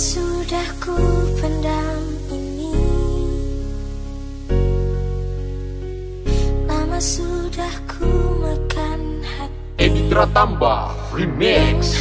sudah ku pendam ini. Lama sudah ku makan hati. Editra Tambah Remix.